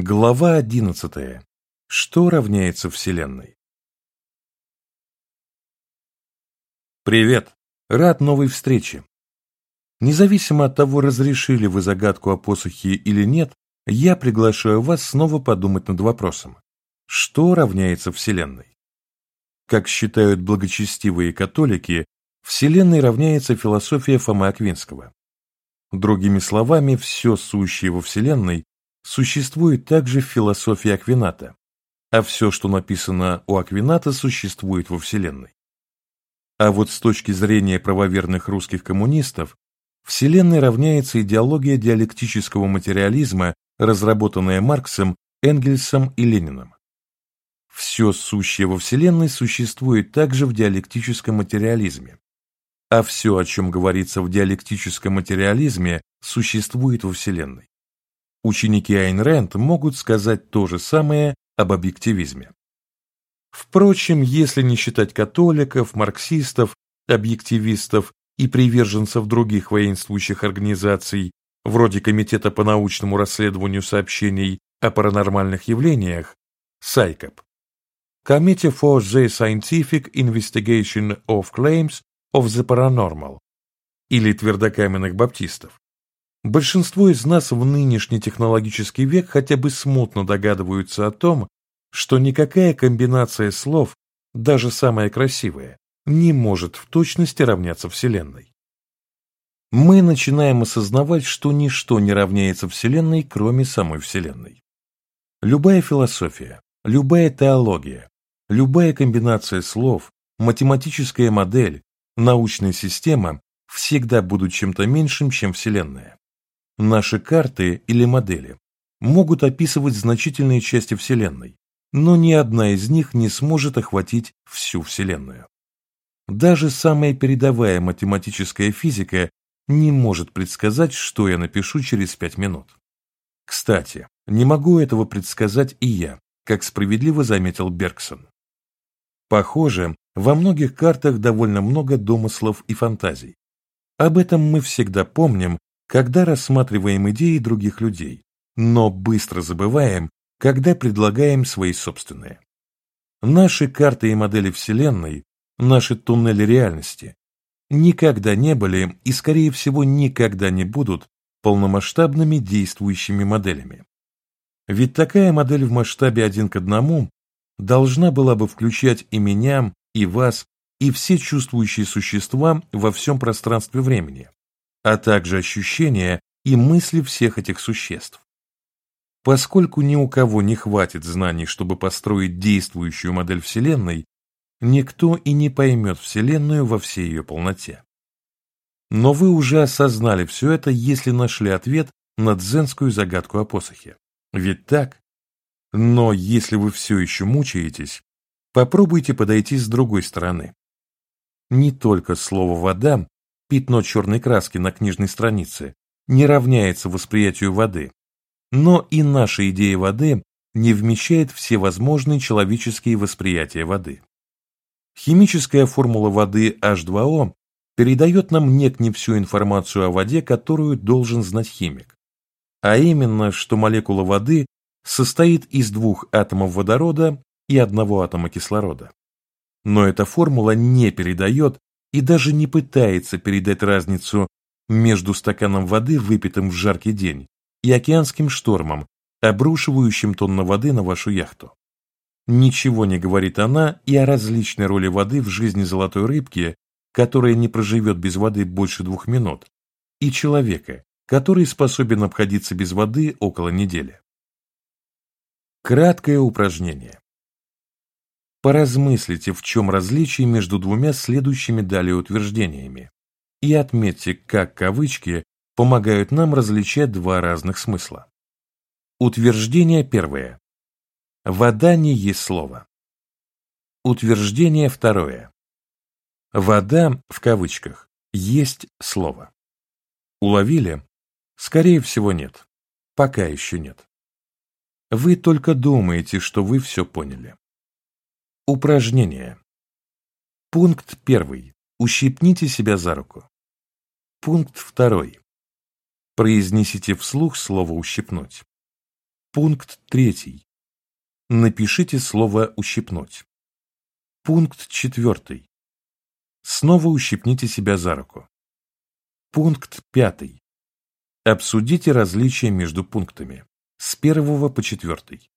Глава одиннадцатая. Что равняется Вселенной? Привет! Рад новой встрече. Независимо от того, разрешили вы загадку о посохе или нет, я приглашаю вас снова подумать над вопросом. Что равняется Вселенной? Как считают благочестивые католики, Вселенной равняется философия Фомы Аквинского. Другими словами, все сущее во Вселенной существует также в философии Аквината, а все, что написано у Аквината, существует во Вселенной. А вот с точки зрения правоверных русских коммунистов, Вселенной равняется идеология диалектического материализма, разработанная Марксом, Энгельсом и Лениным. Все сущее во Вселенной существует также в диалектическом материализме, а все, о чем говорится в диалектическом материализме, существует во Вселенной. Ученики Айн Рэнд могут сказать то же самое об объективизме. Впрочем, если не считать католиков, марксистов, объективистов и приверженцев других воинствующих организаций, вроде Комитета по научному расследованию сообщений о паранормальных явлениях, САЙКОП, Committee for the Scientific Investigation of Claims of the Paranormal, или твердокаменных баптистов, Большинство из нас в нынешний технологический век хотя бы смутно догадываются о том, что никакая комбинация слов, даже самая красивая, не может в точности равняться Вселенной. Мы начинаем осознавать, что ничто не равняется Вселенной, кроме самой Вселенной. Любая философия, любая теология, любая комбинация слов, математическая модель, научная система всегда будут чем-то меньшим, чем Вселенная. Наши карты или модели могут описывать значительные части Вселенной, но ни одна из них не сможет охватить всю Вселенную. Даже самая передовая математическая физика не может предсказать, что я напишу через пять минут. Кстати, не могу этого предсказать и я, как справедливо заметил Бергсон. Похоже, во многих картах довольно много домыслов и фантазий. Об этом мы всегда помним, когда рассматриваем идеи других людей, но быстро забываем, когда предлагаем свои собственные. Наши карты и модели Вселенной, наши туннели реальности никогда не были и, скорее всего, никогда не будут полномасштабными действующими моделями. Ведь такая модель в масштабе один к одному должна была бы включать и меня, и вас, и все чувствующие существа во всем пространстве времени, а также ощущения и мысли всех этих существ. Поскольку ни у кого не хватит знаний, чтобы построить действующую модель Вселенной, никто и не поймет Вселенную во всей ее полноте. Но вы уже осознали все это, если нашли ответ на дзенскую загадку о посохе. Ведь так? Но если вы все еще мучаетесь, попробуйте подойти с другой стороны. Не только слово «вода» пятно черной краски на книжной странице не равняется восприятию воды, но и наша идея воды не вмещает все возможные человеческие восприятия воды. Химическая формула воды H2O передает нам нет не всю информацию о воде, которую должен знать химик, а именно, что молекула воды состоит из двух атомов водорода и одного атома кислорода. Но эта формула не передает и даже не пытается передать разницу между стаканом воды, выпитым в жаркий день, и океанским штормом, обрушивающим тонны воды на вашу яхту. Ничего не говорит она и о различной роли воды в жизни золотой рыбки, которая не проживет без воды больше двух минут, и человека, который способен обходиться без воды около недели. Краткое упражнение. Поразмыслите, в чем различие между двумя следующими далее утверждениями, и отметьте, как кавычки помогают нам различать два разных смысла. Утверждение первое. Вода не есть слово. Утверждение второе. Вода, в кавычках, есть слово. Уловили? Скорее всего, нет. Пока еще нет. Вы только думаете, что вы все поняли. Упражнение. Пункт первый. Ущипните себя за руку. Пункт второй. Произнесите вслух слово «ущипнуть». Пункт третий. Напишите слово «ущипнуть». Пункт четвертый. Снова ущипните себя за руку. Пункт пятый. Обсудите различия между пунктами с первого по четвертый.